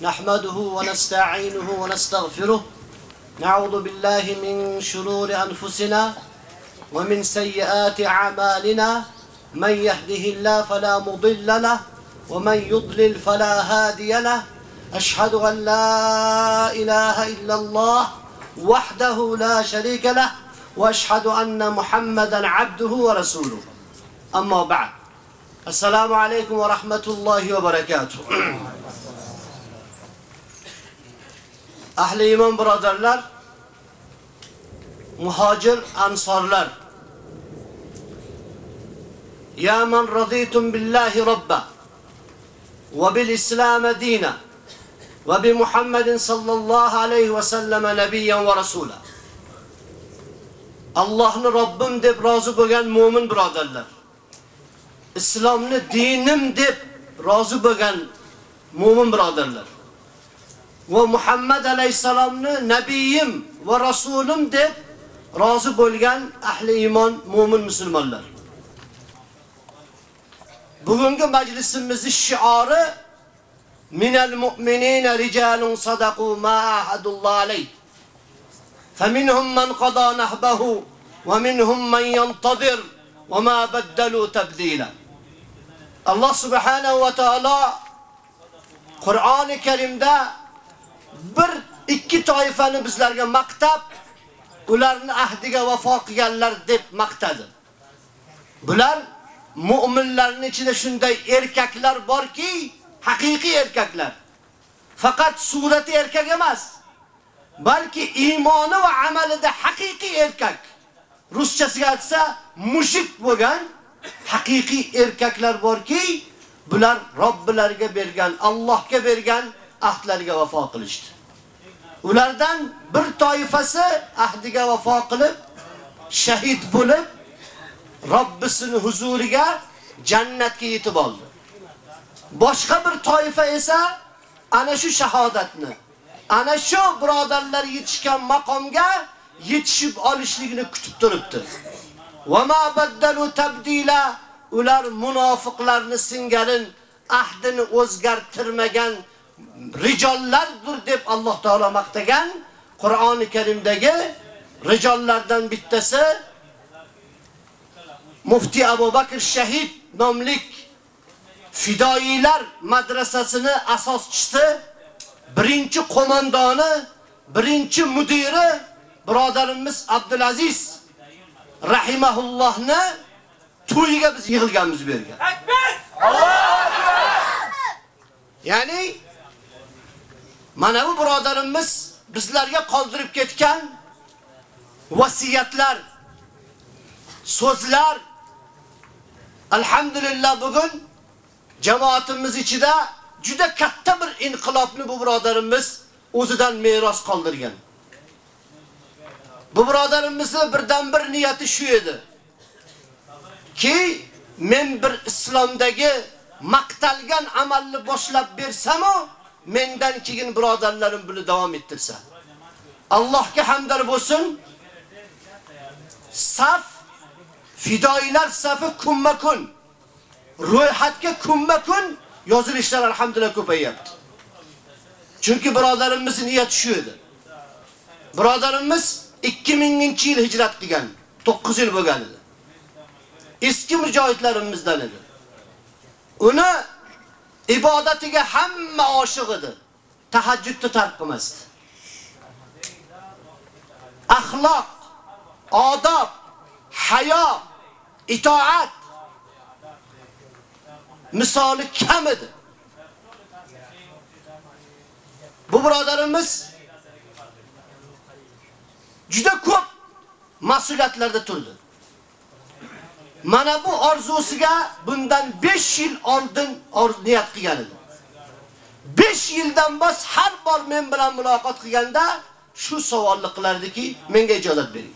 نحمده ونستعينه ونستغفره. نعوذ بالله من شرور أنفسنا ومن سيئات أعمالنا. من يهده الله فلا مضل له ومن يضلل فلا هادي له. أشهد أن لا إله إلا الله وحده لا شريك له وأشهد أن محمدا عبده ورسوله. أما بعد السلام عليكم ورحمة الله وبركاته. Ahli iman birodarlar, muhojir ansorlar. Ya man raditum billahi robba ve bil islam dina ve bi Muhammedin sallallahu aleyhi ve sellem nebiyyen ve rasula. Allah'ını Rabbim deb razı bo'lgan mu'min birodarlar. islomni dinim deb rozi bo'lgan mo'min birodarlar va Muhammad alayhisalomni nabiyim va rasulim deb rozi bo'lgan ahli iymon mu'min musulmonlar. Bugungi majlisimizning shiori minal mu'minina rijalun sadaqu ma ahadullohi alayhi. Faminhum man qada nahbahu va minhum man yantazir va ma baddalu tabdila. Alloh subhanahu va taolo Qur'oni Karimda bir ikki toifani bizlarga maqtab, ularni ahdiga vafo qilganlar deb maqtadi. Bular mu'minlarning ichida shunday erkaklar borki, haqiqiy erkaklar. Faqat surati erkak emas, balki iymoni va amalida haqiqiy erkak. Ruschasiga aytsa, mushik bo'lgan haqiqiy erkaklar borki, bular Robbilariga bergan, Allohga bergan ahdlariga vafo qilishdi. Ulardan bir toifasi ahdiga vafo qilib, shahid bo'lib, Robbisining huzuriga jannatga yetib oldi. Boshqa bir toifa esa ana shu shahodatni, ana shu birodarlar yetishgan maqomga yetishib olishligini kutib turibdi. Va ma baddalu tabdila ular munofiqlarni singarin ahdini o'zgartirmagan rijollardir deb Alloh taolo maqtagan Qur'oni Karimdagi rijollardan bittasi Mufti Abu Bakr Shahid nomlik fidoilar madrasasini asoschisi, birinchi qo'mondoni, birinchi mudiri birodarimiz Abdulaziz rahimahullohni to'yiga biz yig'ilganmiz bu yerga. Ya'ni mana bu birodarimiz bizlarga qoldirib ketgan vasiyatlar, so'zlar alhamdulillah bugun jamoatimiz ichida juda katta bir inqilobni bu birodarimiz o'zidan meros qoldirgan. Bu birodarimizning birdan bir niyati shu edi. Ki men bir islomdagi maqtalgan amalni boshlab bersam-u, mendan keyin birodarlarim buni davom ettirsa. Allohga hamdar bo'lsin. Saf fidoilar safi kunma-kun ro'yxatga kunma-kun yozilishlar alhamdulillah ko'payyapti. Chunki birodarimizning niyati shu edi. Birodarimiz 2000-yil hijrat qilgan, 9 yil bo'lgan edi. Eski mujohidlarimizdan edi. Uni ibodatiga hamma oshiq edi. Tahajjudni tark qilmasdi. Axloq odob, hayo, itoat misoli kam edi. Bu birodarimiz juda ko'p mas'uliyatlarda turdi. Mana bu orzusiga bundan 5 yil oldin niyat qilgan edi. 5 yildan bos har bor men bilan muloqot qilganda shu savolni qilardiki, menga ijozat bering.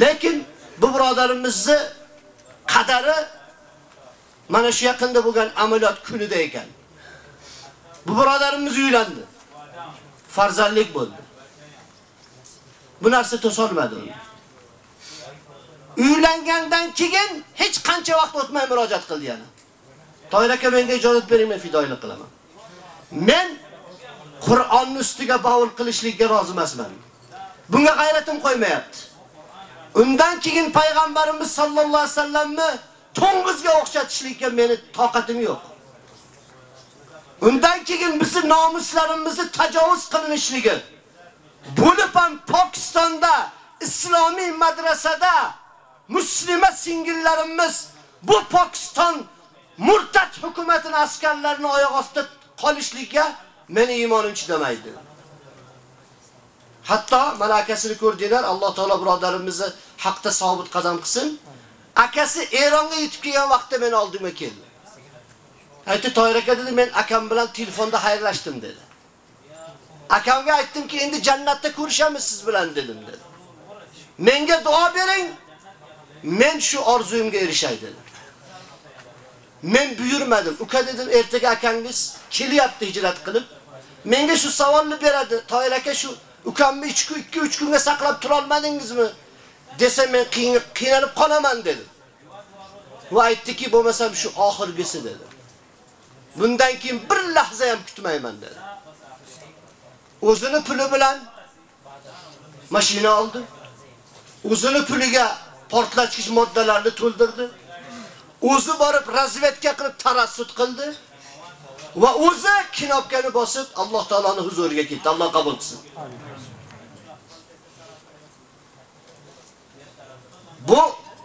Lekin bu birodarimizni qadari mana shu yaqinda bo'lgan amaliyot kunida ekan. Bu birodarimiz uylandi. Farzandlik bo'ldi. Bu narsa to'solmadi uni. Uylangandan keyin hech qancha vaqt o'tmay murojaat qildi yana. Toyir aka menga ijozat bering, men fidoilik qilaman. Men Qur'onning ustiga bavul qilishlikka rozi emasman. Bunga g'ayratim qo'ymayapti. Undan keyin payg'ambarimiz sallallohu alayhi vasallamni to'ng'izga o'xshatishlikka meni toqatim yo'q. Undan keyin bizning nomuslarimizni tajovuz qilinishligi bo'lib ham Pokistonda islomiy madrasada muslima singillarimiz bu Pokiston murtad hukumatining askarlarini oyoq ostida qolishlikka meni iymonim chidamaydi. Hatto malakasini ko'rdinglar, Alloh taolo birodarimizni haqda sobit qadam qilsin. Akasi Eronga yetib kelgan vaqtda meni oldimga keldi. Aytdi, "Toyir aka" dedi, "Men akam bilan telefonda xayrlashdim" dedi. Akamga aytdimki, "Endi jannatda ko'rishamiz siz bilan" dedim dedi. Menga duo bering. Men shu orzuyimga erishay dedi. Men buyurmadim. Uka dedim, ertaga akangiz kelyapti hijrat qilib. Menga shu savolni beradi. Toyir aka shu ukamni 2-3 kunga saqlab tura olmadingizmi? desa men qiynalib qolaman dedi. Va aytdiki, bo'lmasam shu oxirgisi dedi. Bundan keyin bir lahza ham kutmayman dedi. O'zini puli bilan mashina oldi. O'zini puliga portlatgich moddalarni to'ldirdi. O'zi borib razvedka qilib tarassut qildi. Va o'zi kinobkani bosib Alloh taolaning huzuriga ketdi. Alloh qabul qilsin. Bu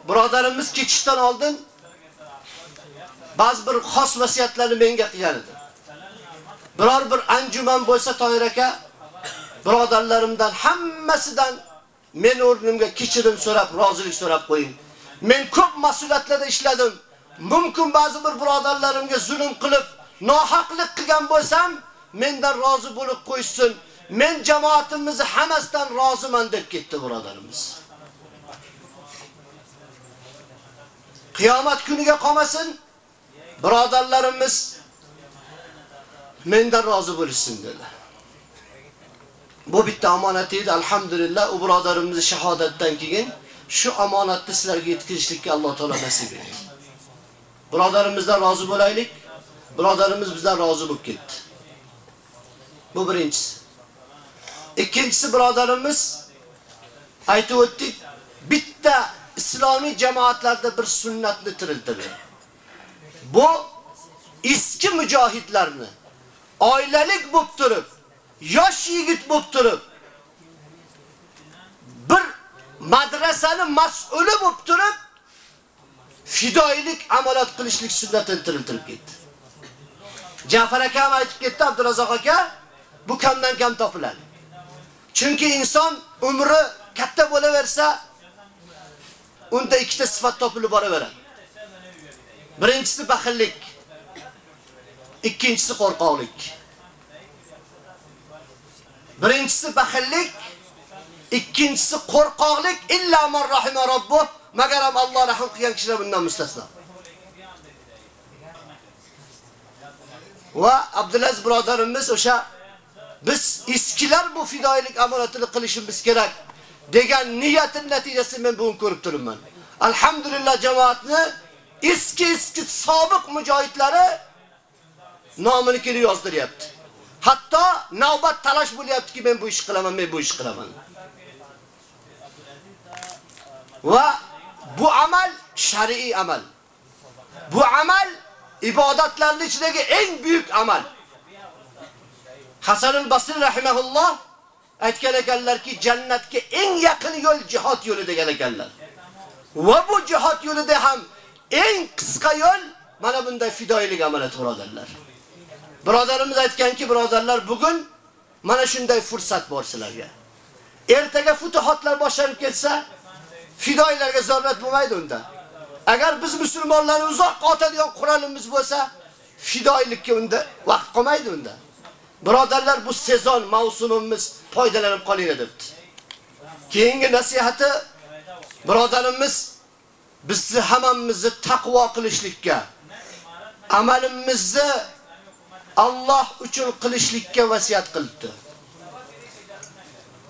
birodarimiz ketishdan oldin ba'zi bir xos vasiyatlarni menga qilgan edi. Biror bir anjuman bo'lsa Toyir aka birodarlarimdan hammasidan men o'rnimga kechirim so'rab, rozilik so'rab qo'ying. Men ko'p mas'uliyatlarda ishladim. Mumkin ba'zi bir birodarlarimga zulm qilib, nohaqlik qilgan bo'lsam, mendan rozi bo'lib qo'ysin. Men jamoatimizni hammasidan roziman deb ketdi birodarimiz. Qiyomat kuniga qolmasin, birodarlarimiz mendan rozi bo'lishsin dedi. Bu bitta omonat edi, alhamdulillah, u birodarimizni shahodatdan keyin shu omonatni sizlarga yetkazishlikka Alloh taolo nasib etdi. Birodarimizdan rozi bo'laylik. Birodarimiz bizdan rozi bo'lib ketdi. Bu birinchisi. Ikkinchisi birodarimiz aytib o'tdik, bitta islomiy jamoatlarda bir sunnatni tiriltirdi. Bu eski mujohidlarni oilalik bo'lib turib, yosh yigit bo'lib turib, bir madrasani mas'uli bo'lib turib, fidoilik amaliyot qilishlik sunnatini tiriltirib ketdi. Ja'far aka ham aytib ketdi, Abdurazzoq aka, bu kamdan kam topiladi. Chunki inson umri katta bo'laversa, unda ikkita sifat topilib boraveradi. Birinchisi baxillik, ikkinchisi qo'rqoqlik. Birinchisi baxillik, ikkinchisi qo'rqoqlik illa man rahima robbuh, magar Alloh rahim qilgan kishilar bundan mustasno. Va Abdulaziz birodarimiz o'sha biz eskilar bu fidoilik amaliyotini qilishimiz kerak degan niyatin natijasini men bugun ko'rib turibman. Alhamdulillah jamoatni eski eski sobiq mujohidlari nomini kelib yozdiryapti. Hatto navbat talash bo'lyaptiki men bu ish qilaman, men bu ish qilaman. Va bu amal shar'iy amal. Bu amal ibodatlarning ichidagi eng buyuk amal. Hasan al-Basri rahimahulloh aytgan ekanlarki, jannatga eng yaqin yo'l jihad yo'li degan ekanlar. Va bu jihad yo'lida ham eng qisqa yo'l mana bunday fidoilik amaliyoti birodarlar. Birodarimiz aytganki, birodarlar, bugun mana shunday fursat bor sizlarga. Ertaga futuhatlar boshlanib ketsa, fidoilarga zarurat bo'lmaydi unda. Agar biz musulmonlarni uzoq otadigan Qur'onimiz bo'lsa, fidoilikka unda vaqt qolmaydi unda. Birodarlar, bu sezon mavsumimiz foydalanib qolinglar debdi. Keyingi nasihati birodarimiz bizni hammamizni taqvo qilishlikka, amalimizni Alloh uchun qilishlikka vasiyat qildi.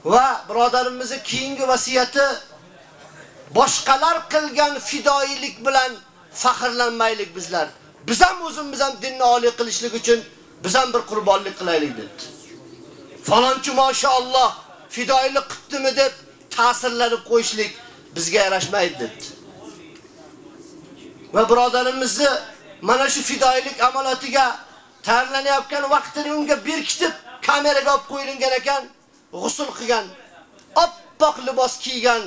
Va birodarimizning keyingi vasiyati boshqalar qilgan fidoilik bilan faxrlanmaylik bizlar. Biz ham o'zimiz ham dinni oliy qilishlik uchun biz ham bir qurbonlik qilaylik dedi. Falonchi maşallah fidoilik qildimi deb ta'sirlanib qo'yishlik bizga yarashmaydi dedi. Va birodarimizni mana shu fidoilik amalotiga tayyorlanayotgan vaqtini unga berkitib kameraga olib qo'yilgan ekan, g'usul qilgan, oppoq libos kiygan,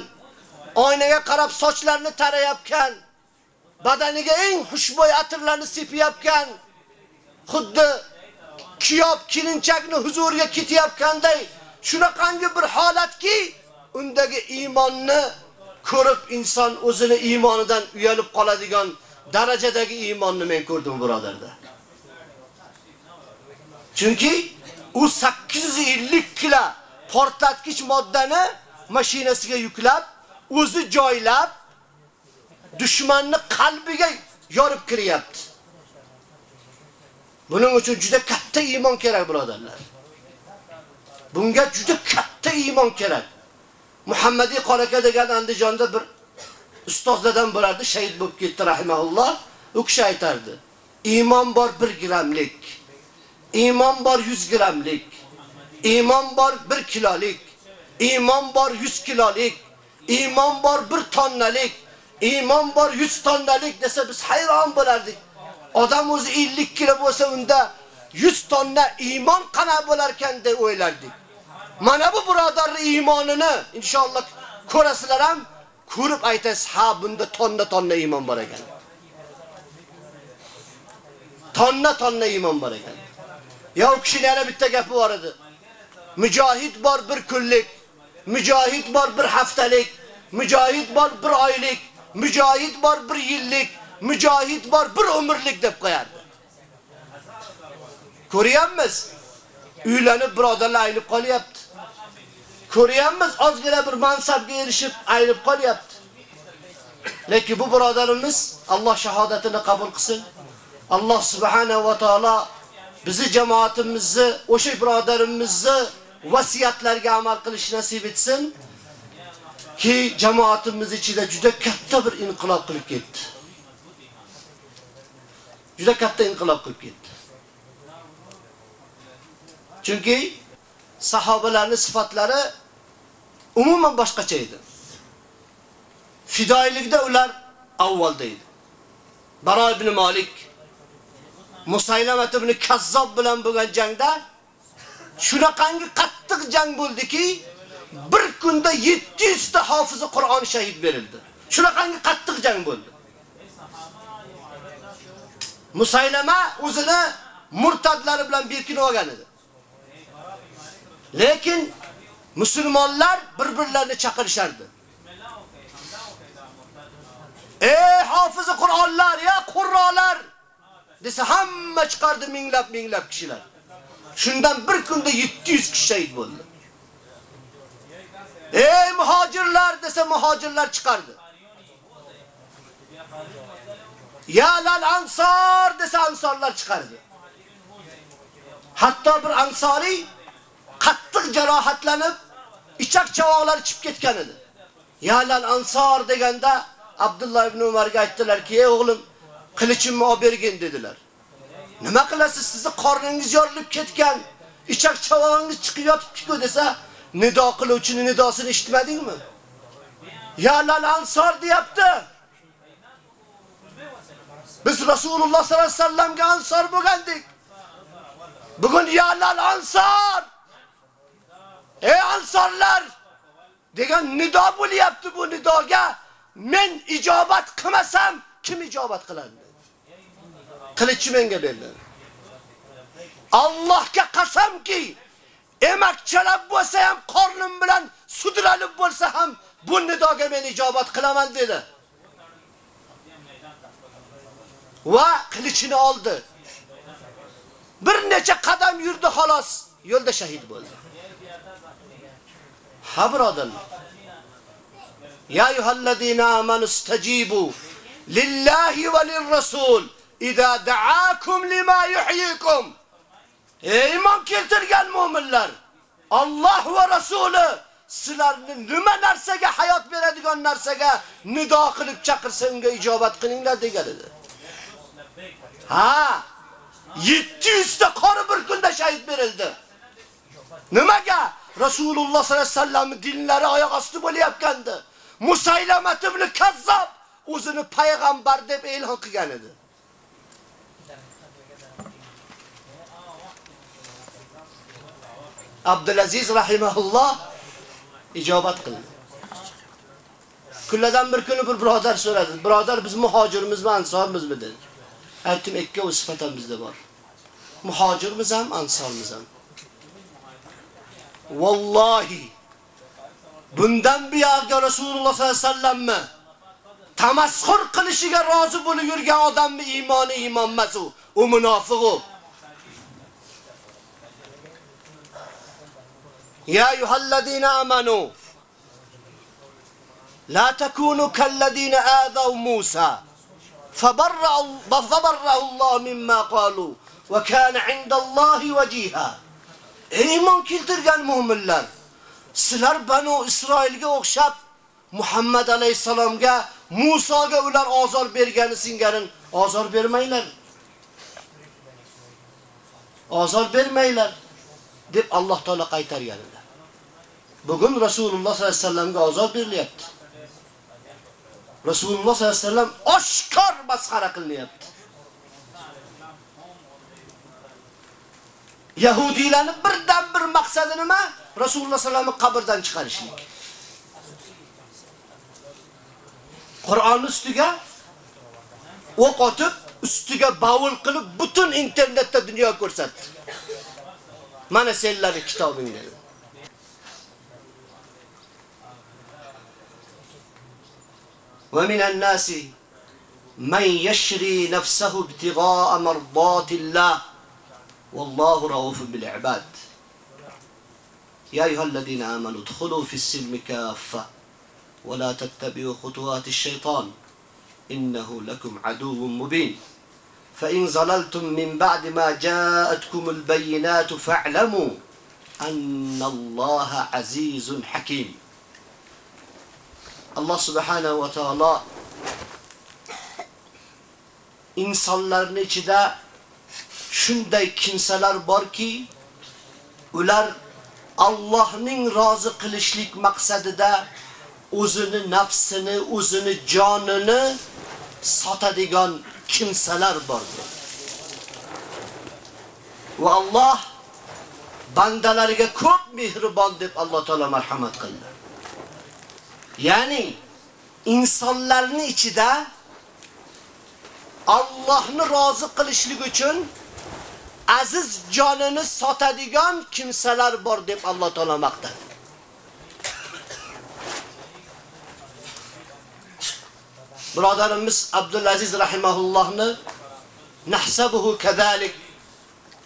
oynaga qarab sochlarini tarayotgan, badaniga eng xushbo'y atirlarni sepiyotgan, xuddi kiyob kelinchakni huzuriga ketayotganday shunaqangi bir holatki, undagi iymonni ko'rib inson o'zini iymonidan uyalib qoladigan darajadagi iymonni men ko'rdim birodarlar. Chunki u 850 kilo portlatkich moddani mashinasiga yuklab, o'zi joylab dushmanni qalbiga yorib kiryapti. Buning uchun juda katta iymon kerak, birodarlar. Bunga juda katta iymon kerak. Muhammadiy qoraka degan Andijonda bir ustozlardan bo'lardi, shahid bo'lib ketdi rahimahulloh. U kishi aytardi: "Iymon bor 1 gramlik, iymon bor 100 gramlik, iymon bor 1 kilolik, iymon bor 100 kilolik, iymon bor 1 tonnalik, iymon bor 100 tonnalik" desa biz hayron bo'lardik. Odam o'zi 50 kilo bo'lsa unda 100 tonna iymon qana bo'lar ekan deb o'ylardik. Mana bu birodarning iymonini inshaalloh ko'rasizlar ham, ko'rib aytasiz, ha bunda tonna tonna iymon bor ekan. Tonna tonna iymon bor ekan. Ya u yana bitta gapi bor edi. Mujohid bor bir kunlik, mujohid bor bir haftalik, mujohid bor bir oylik, mujohid bor bir yillik, mujohid bor bir umrlik deb qo'yardi. Ko'ryapmiz? Uylanib birodarlar ayilib qolyapti. Ko'ryapmiz, ozgina bir mansabga erishib ayilib qolyapti. Lekin bu birodarimiz Alloh shahodatini qabul qilsin. Alloh subhanahu va taolo bizi jamoatimizni, o'sha birodarimizni vasiyatlarga amal qilish nasib etsin. Ki jamoatimiz ichida juda katta bir inqilob qilib ketdi. Juda katta inqilob qilib ketdi. Chunki sahobalarning sifatlari umuman boshqacha edi. Fidoilikda ular avvalda edi. Baro ibn Malik Musaylamat ibn Kazzob bilan bo'lgan jangda shunaqangi qattiq jang bo'ldiki, bir kunda 700 ta hofizi Qur'on shahid berildi. Shunaqangi qattiq jang bo'ldi. Musaylama o'zini murtadlari bilan berkinib olgan edi. Lekin musulmonlar bir-birlarini chaqirishardi. Ey hofizi Qur'onlar, ya qurrolar desa hamma chiqardi minglab minglab kishilar. Shundan bir kunda 700 kishi shahid bo'ldi. Ey muhojirlar desa muhojirlar chiqardi. Ya lal ansor desa ansorlar chiqardi. Hatto bir ansoriy qattiq jarohatlanib, ichak chavoqlari chib ketgan edi. Ya lal ansor deganda Abdullah ibn Umarga aytdilar-ki, "Ey o'g'lim, qilichimni olib bergin" dedilar. Nima qilasiz? Sizni qorningiz yorilib ketgan, ichak chavog'ingiz chiqib yotibdi-ku desa, nido qiluvchining nidosini eshitmadingmi? Ya lal ansor deyapti. Biz Rasululloh sallallohu alayhi vasallamga ansor bo'lgandik. Bugun ya lal ansor Ey ansorlar degan nido bo'lyapti bu nidoga men ijobat qilmasam kim ijobat qiladi? Menga berdi. Allohga qasamki, emakchalab bo'lsa ham qornim bilan sudralib bo'lsa ham bu nidoga men ijobat qilaman dedi. Va qilichini oldi. Bir necha qadam yurdi xolos, yo'lda shahid bo'ldi. Ha birodarlar. Ya ayyuhallazina amanu istajibu lillahi va lirrasul idza da'akum lima yuhyikum. Ey iymon keltirgan mu'minlar, Alloh va rasuli sizlarni nima narsaga hayot beradigan narsaga nido qilib chaqirsa unga ijobat qilinglar degan edi. Ha, 700 ta qori bir kunda shahid berildi. Nimaga? Rasululloh sollallohu alayhi vasallam dinlari oyoq osti bo'layotgandi. Musaylamat ibn Kazzob o'zini payg'ambar deb e'lon qilgan edi. Abdulaziz rahimahulloh ijobat qildi. Kunlardan bir kuni bir birodar so'radi. Birodar biz muhojirmizmi, ansormizmi dedi. Aytdim, ikkovi sifatan bizda bor. Muhojirmiz ham, ansormiz ham. Vallohi bundan buyog'iga Rasululloh sollallohu alayhi vasallamni tamasxur qilishiga rozi bo'lib yurgan odamni iymoni iymon emas u, u munofiq u. يا أيها الذين آمنوا لا تكونوا كالذين آذوا موسى فبرأوا الله مما قالوا وكان عند الله وجيها. إيه ممكن ترجع المهملان سلر بنو إسرائيل وقشب محمد عليه السلام موسى أولار آزار برغن سنگرن آزار برميلر آزار برميلر دب الله تعالى قيتر يالله Bugun Rasululloh sollallohu alayhi vasallamga azob berilyapti. Rasululloh sollallohu alayhi vasallam oshkor masxara qilinyapti. Yahudilarni birdan bir maqsadi nima? Rasululloh sallallohu alayhi qabrdan chiqarishlik. Qur'on ustiga o'q otib, ustiga bavul qilib butun internetda dunyo ko'rsatdi. Mana senlarning kitobing dedi. ومن الناس من يشري نفسه ابتغاء مرضات الله والله رؤوف بالعباد. يا أيها الذين آمنوا ادخلوا في السلم كافة ولا تتبعوا خطوات الشيطان إنه لكم عدو مبين. فإن زللتم من بعد ما جاءتكم البينات فاعلموا أن الله عزيز حكيم. Alloh subhanahu va taolo insonlarning ichida shunday kimsalar borki, ular Allohning rozi qilishlik maqsadida o'zini nafsini, o'zini jonini sotadigan kimsalar bordir. Va Alloh bandalariga ko'p mehribon deb Alloh taolo marhamat qildi. Ya'ni insonlarning ichida Allohni rozi qilishlik uchun aziz jonini sotadigan kimsalar bor deb Alloh taolo maqtadi. Birodarimiz Abdulaziz rahimahullohni nahsabuhu kadalik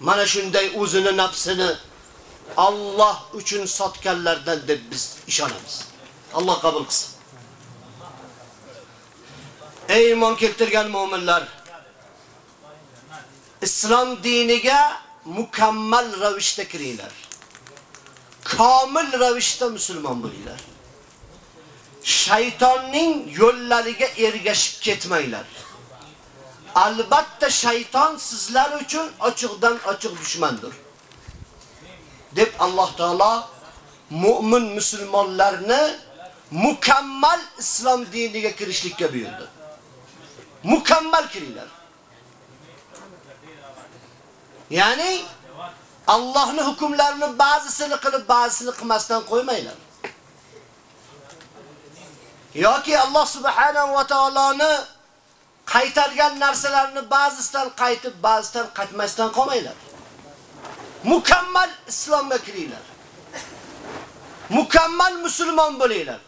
mana shunday o'zini nafsini Alloh uchun sotganlardan deb biz ishonamiz. Alloh qabul qilsin. Ey iymon keltirgan mu'minlar, islom diniga mukammal ravishda kiringlar. Komil ravishda musulmon bo'linglar. Shaytonning yo'llariga ergashib ketmanglar. Albatta shayton sizlar uchun ochiqdan ochiq dushmandir. deb Alloh taolo mu'min musulmonlarni mukammal islom diniga kirishlikka buyurdi. Mukammal kiringlar. Ya'ni Allohning hukmlarini ba'zisini qilib, ba'zisini qilmasdan qo'ymaylar. yoki Alloh subhanahu va taoloni qaytargan narsalarni ba'zisidan qaytib, ba'zisidan qaytmasdan qolmanglar. Mukammal islomga kiringlar. Mukammal musulmon bo'linglar.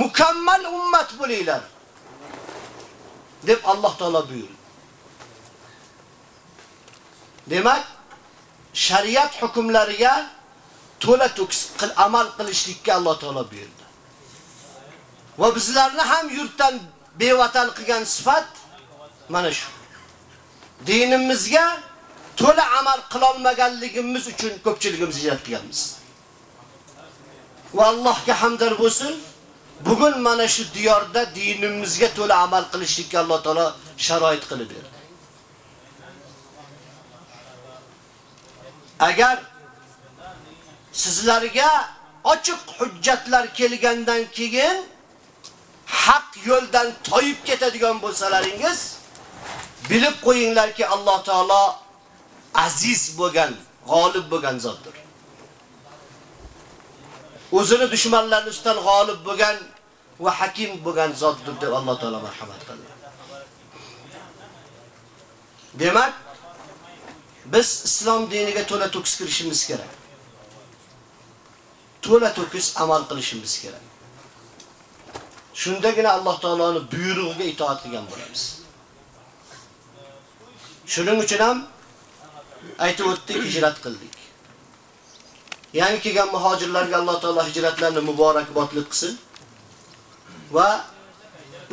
Mukammal ummat bo'linglar. deb Alloh taolo buyurdi. Demak, shariat hukmlariga to'la to'kis qil amal qilishlikka Alloh taolo buyurdi. Va bizlarni ham yurtdan bevatan qilgan sifat mana shu. Dinimizga to'la amal qila olmaganligimiz uchun ko'pchiligimiz hijrat qilganmiz. Va Allohga hamdar bo'lsin. Bugun mana shu diyorda dinimizga to'la amal qilishlikka Alloh taolo sharoit qilib berdi. Agar sizlarga ochiq hujjatlar kelgandan keyin haq yo'ldan toyib ketadigan bo'lsalaringiz, bilib qo'yinglarki Alloh taolo aziz bo'lgan, g'olib bo'lgan zotdir. O'zini dushmanlarning ustidan g'olib bo'lgan va hakim bo'lgan zotdir deb Alloh taolo marhamat qildi. Demak, biz islom diniga to'la to'kis kirishimiz kerak. To'la to'kis amal qilishimiz kerak. Shundagina Alloh taoloning buyrug'iga itoat qilgan bo'lamiz. Shuning uchun ham aytib o'tdik, hijrat qildik. Yangi kelgan muhojirlarga Alloh taolo hijratlarini muborakbodlik qilsin va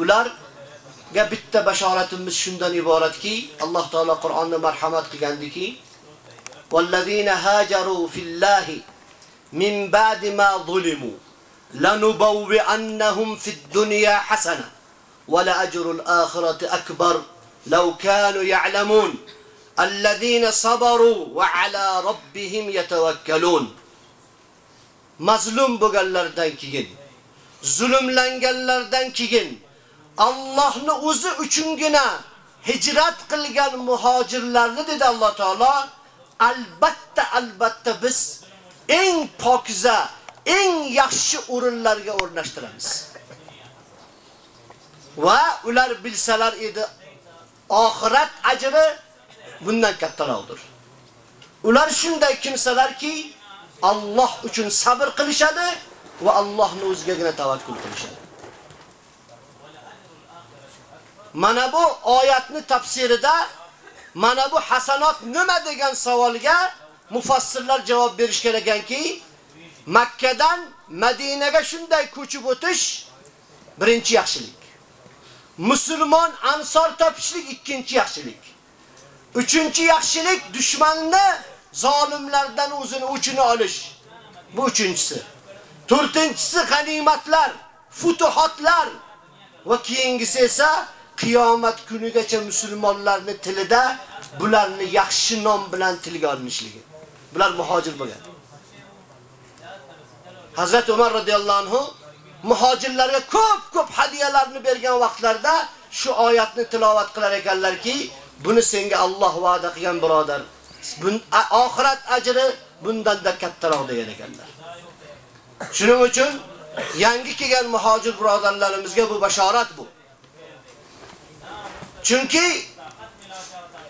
ularga bitta bashoratimiz shundan iboratki, Alloh taolo Qur'onda marhamat qilgandiki, "Vallazina hajaru fillahi min ba'di ma zulimu" لنبوئنهم في الدنيا حسنة ولأجر الآخرة أكبر لو كانوا يعلمون الذين صبروا وعلى ربهم يتوكلون mazlum bo'lganlardan keyin zulmlanganlardan keyin Allohni o'zi uchungina hijrat qilgan muhojirlarni dedi Alloh taolo albatta albatta biz eng pokiza eng yaxshi o'rinlarga o'rnashtiramiz. Va ular bilsalar edi, oxirat ajri bundan kattaroqdir. Ular shunday kimsalarki, Alloh uchun sabr qilishadi va Allohni o'zigagina tavakkul qilishadi. Mana bu oyatni tafsirida mana bu hasanot nima degan savolga mufassirlar javob berish kerak ekanki, Makkadan Madinaga shunday ko'chib o'tish birinchi yaxshilik. Musulmon ansor topishlik ikkinchi yaxshilik. Uchinchi yaxshilik dushmanni zolimlardan o'zini uchini olish. Bu uchinchisi. To'rtinchisi g'animatlar, futuhotlar va keyingisi esa qiyomat kunigacha musulmonlarning tilida bularni yaxshi nom bilan tilga olinishligi. Bular muhojir bo'lgan. Hazrat Umar radhiyallohu anhu muhojirlarga ko'p-ko'p hadiyalarni bergan vaqtlarda shu oyatni tilovat qilar ekanlarki, buni senga Alloh va'da qilgan birodar. Bun oxirat ajri bundan da kattaroq degan ekanlar. Shuning uchun yangi kelgan muhojir birodarlarimizga bu bashorat bu. Chunki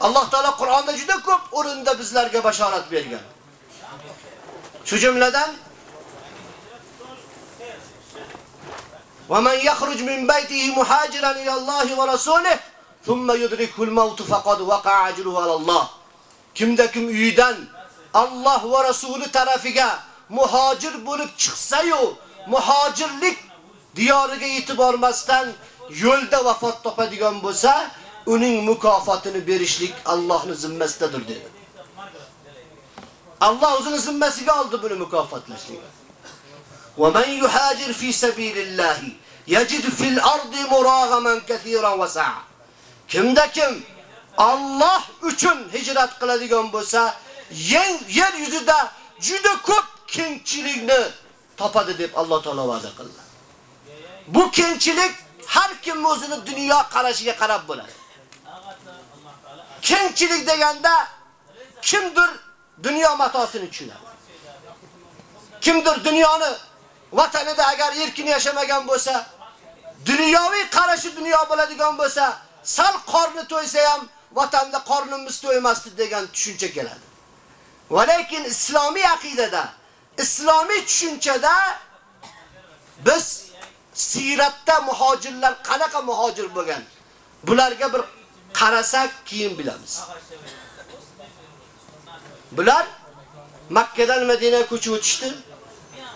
Alloh taolo Qur'onda juda ko'p o'rinda bizlarga bashorat bergan. Shu jumladan ومن يخرج من بيته مهاجرا إلى الله ورسوله ثم يدركه الموت فقد وقع أجره على الله kimda kim uyidan Alloh va rasuli tarafiga muhojir bo'lib chiqsa-yu, muhojirlik diyoriga yetib bormasdan yo'lda vafot topadigan bo'lsa, uning mukofotini berishlik Allohning zimmasidadir dedi. Alloh o'zining zimmasiga oldi buni mukofotlashlikni. ومن يهاجر في سبيل الله يجد في الأرض مراغما كثيرا وسعا kimda kim Alloh uchun hijrat qiladigan bo'lsa, yer yuzida juda ko'p kengchilikni topadi deb Alloh taolo va'da qildi. Bu kengchilik har kim o'zini dunyo qarashiga qarab bo'ladi. Kengchilik deganda kimdir dunyo matosini tushunadi. Kimdir dunyoni vatanida agar erkin yashamagan bo'lsa, dunyoviy qarashi dunyo bo'ladigan bo'lsa, sal qorni to'ysa ham vatanda qornimiz to'ymasdi degan tushuncha keladi. Va lekin islomiy aqidada, islomiy tushunchada biz siratda muhojirlar qanaqa muhojir bo'lgan? Bularga bir qarasak keyin bilamiz. Bular Makkadan Madinaga ko'chib o'tishdi.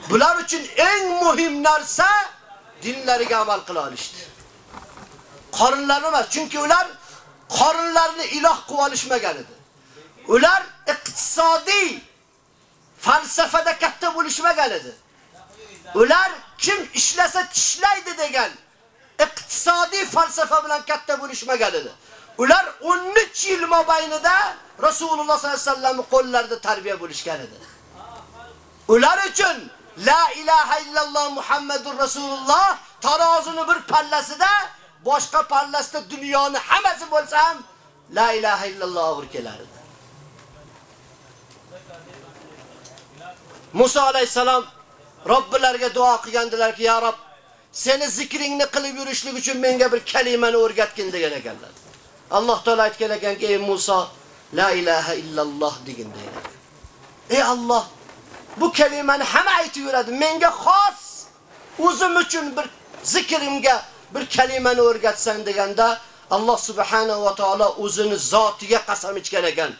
Bular uchun eng muhim narsa dinlariga amal qila olishdi. Qorinlari emas, chunki ular qorinlarini iloh qilib olishmagan edi. Ular iqtisodiy falsafada katta bo'lishmagan edi. Ular kim ishlasa tishlaydi degan iqtisodiy falsafa bilan katta bo'lishmagan edi. Ular 13 yil mobaynida Rasululloh sollallohu alayhi vasallamni qo'llarida tarbiya bo'lishgan edi. Ular uchun la ilaha illalloh Muhammadur Rasululloh tarozini bir pallasida, boshqa pallasida dunyoni hammasi bo'lsa ham la ilaha illalloh og'ir kelar edi. Musa alayhisalom Robbilariga duo qilgandilarki, ya Rob, seni zikringni qilib yurishlik uchun menga bir kalimani o'rgatgin degan ekanlar. Alloh taolo aytgan ekanki, ey Musa, la ilaha illalloh degin deydi. Ey Alloh, bu kalimani hamma aytib yuradi. Menga xos o'zim uchun bir zikrimga bir kalimani o'rgatsan deganda Alloh subhanahu va taolo o'zini zotiga qasam ichgan ekan.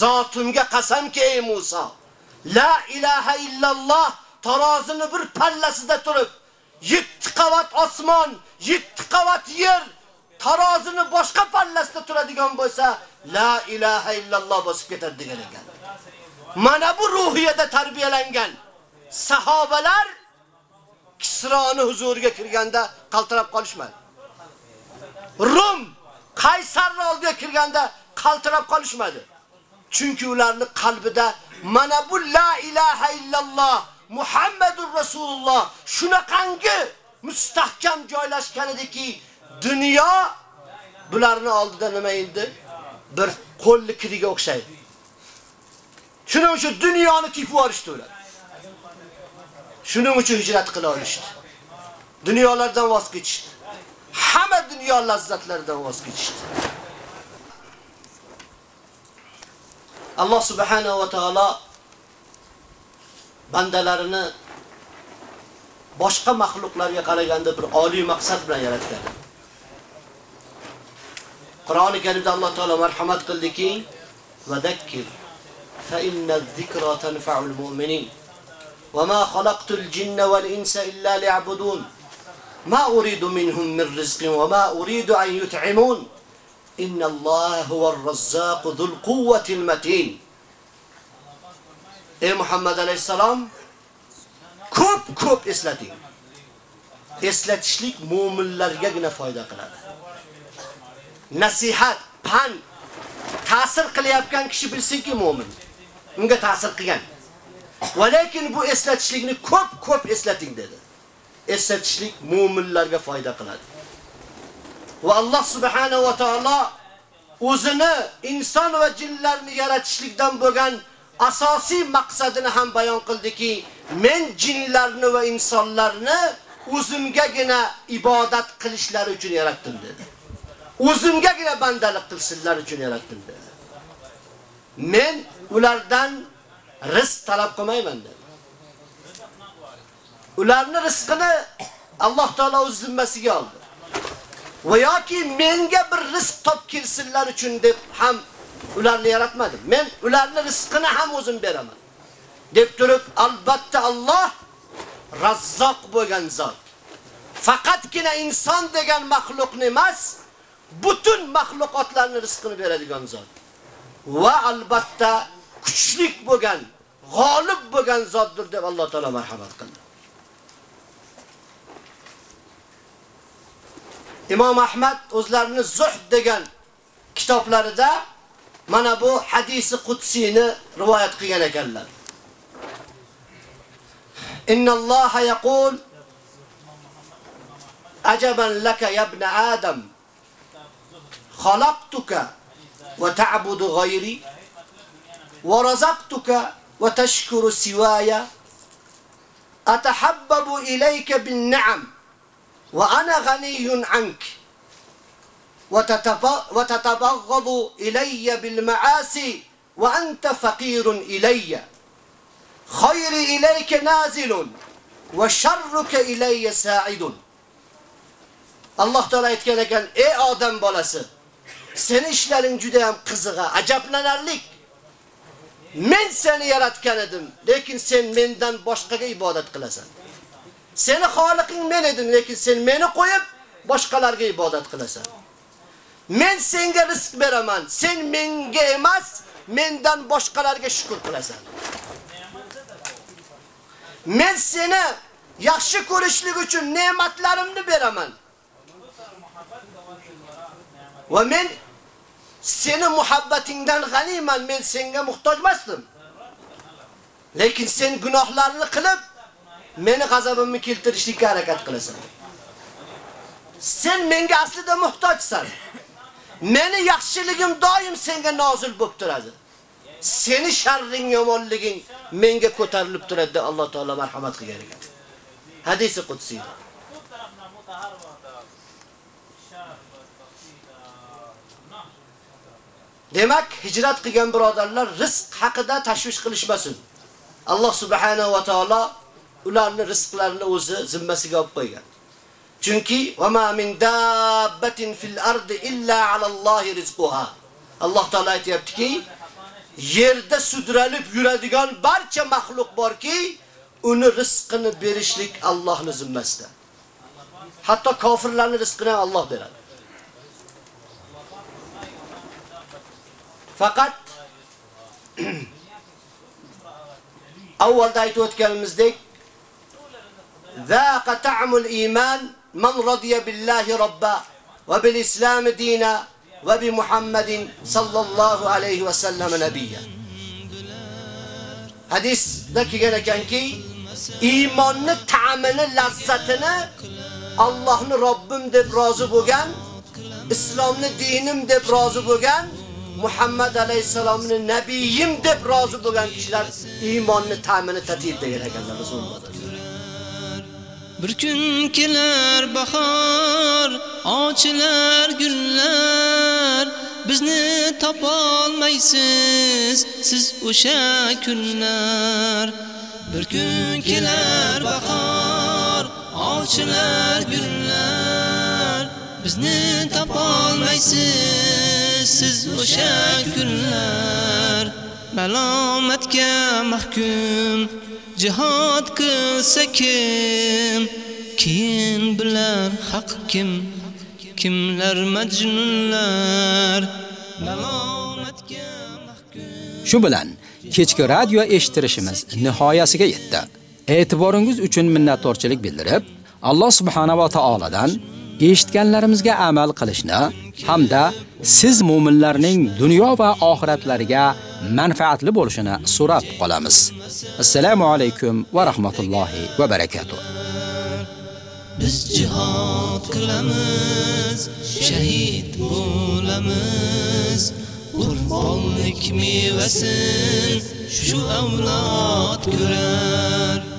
Zotimga qasamki ey Musa, la ilaha illalloh tarozini bir pallasida turib, 7 qavat osmon, 7 qavat yer tarozini boshqa pallasida turadigan bo'lsa, la ilaha illalloh bosib ketadi degan ekan. Mana bu ruhiyada tarbiyalangan sahobalar Kisroni huzuriga kirganda qaltirab qolishmadi. Rum Qaysarni oldiga kirganda qaltirab qolishmadi. Chunki ularning qalbida mana bu la ilaha illalloh Muhammadur Rasululloh shunaqangi mustahkam joylashgan ediki, dunyo bularni oldida nima endi? Bir qo'lli kiriga o'xshaydi. Shuning uchun dunyoni tepib olishdi ular. Shuning uchun hijrat qila olishdi. Dunyolardan voz kechishdi. Hamma dunyo lazzatlaridan voz kechishdi. Alloh subhanahu va taolo bandalarini boshqa mahluqlarga qaraganda bir oliy maqsad bilan yaratgan. Qur'oni Karimda Alloh taolo marhamat qildiki, va zakkir fa inna zikra tanfa'ul mu'minin. Va ma khalaqtul jinna wal insa illa liya'budun. Ma uridu minhum min rizqin wa ma uridu an yut'imun. Inna Alloha huvar razzaqu dhul quwwatil matin. Ey Muhammad alayhisalom, ko'p ko'p eslating. Eslatishlik mu'minlargagina foyda qiladi. Nasihat, pan ta'sir qilayotgan kishi bilsinki mu'min. Unga ta'sir qilgan. Va bu eslatishlikni ko'p ko'p eslating dedi. Eslatishlik mu'minlarga foyda qiladi. Va Alloh subhanahu va taolo o'zini inson va jinlarni yaratishlikdan bo'lgan asosiy maqsadini ham bayon qildiki, men jinlarni va insonlarni o'zimgagina ibodat qilishlari uchun yaratdim dedi. O'zimgagina bandalik qilsinlar uchun yaratdim dedi. Men ulardan rizq talab qilmayman dedi. Ularning rizqini Alloh taolo o'z zimmasiga oldi. Va yoki menga bir rizq top kelsinlar uchun deb ham ularni yaratmadim. Men ularning rizqini ham o'zim beraman. deb turib, albatta Alloh Razzoq bo'lgan zot. Faqatgina inson degan maxluqni emas, butun maxluqotlarning rizqini beradigan zot. Va albatta kuchlik bo'lgan, g'olib bo'lgan zotdir deb Alloh taolo marhamat qildi. Imom Ahmad o'zlarini Zuhd degan kitoblarida mana bu hadisi qudsiyni rivoyat qilgan ekanlar. Inna Alloha yaqul Ajaban laka ya ibn Adam khalaqtuka wa ta'budu ghayri ورزقتك وتشكر سواي أتحبب إليك بالنعم وأنا غني عنك. وتتبغض إلي بالمعاصي وأنت فقير إلي. خيري إليك نازل وشرك إلي ساعد. aytgan ekan ey odam bolasi seni ishlaring juda ham qizig'a ajablanarlik men seni yaratgan edim lekin sen mendan boshqaga ibodat qilasan. Seni xoliqing men edim lekin sen meni qo'yib boshqalarga ibodat qilasan. Men senga rizq beraman sen menga emas mendan boshqalarga shukr qilasan. Men seni yaxshi ko'rishlik uchun ne'matlarimni beraman. Va men seni muhabbatingdan g'animan, men senga muhtoj emasdim. Lekin sen gunohlarni qilib, meni g'azabimni keltirishga harakat qilasan. Sen menga aslida muhtojsan. Meni yaxshiligim doim senga nozil bo'lib turadi. Seni sharring, yomonliging menga ko'tarilib turadi, Alloh taolo marhamat qilgan ekan. Hadisi qudsiy. Demak, hijrat qilgan birodarlar rizq haqida tashvish qilishmasin. Alloh subhanahu va taolo ularni rizqlarini o'zi zimmasiga olib qo'ygan. Chunki va ma min dabbatin fil ardi illa alallohi rizquha. Alloh taolo aytayaptiki, yerda sudralib yuradigan barcha mahluq borki, uni rizqini berishlik Allohning zimmasida. Hatto kofirlarning rizqini ham Alloh beradi. Faqat avvalda aytib o'tganimizdek zaqa ta'mul iman man radiya billahi robba va bil islam dina va bi Muhammadin sallallohu alayhi va sallam nabiyya. Hadisda kelgan ekanki, iymonni ta'mini, lazzatini Allohni Robbim deb rozi bo'lgan, islomni dinim deb rozi bo'lgan Muhammad alayhisalomni nabiyim deb rozi bo'lgan kishilar iymonni ta'mini tatib degan ekanlar Rasululloh. Bir kun kelar bahor, ochilar gullar, bizni topolmaysiz siz o'sha kunlar. Bir kun kelar bahor, ochilar gullar, bizni topolmaysiz siz o'sha kunlar malomatga mahkum jihad qilsa kim keyin bilar haq kim kimlar majnunlar malomatga mahkum. Shu bilan kechki radio eshitirishimiz nihoyasiga yetdi. E'tiboringiz uchun minnatdorchilik bildirib Alloh subhanahu va taoladan eshitganlarimizga amal qilishni hamda siz mu'minlarning dunyo va oxiratlariga manfaatli bo'lishini so'rab qolamiz. Assalomu alaykum va rahmatullohi va barakotuh. Biz jihad qilamiz, shahid bo'lamiz. Qurbonlik mevasin shu avlod ko'rar.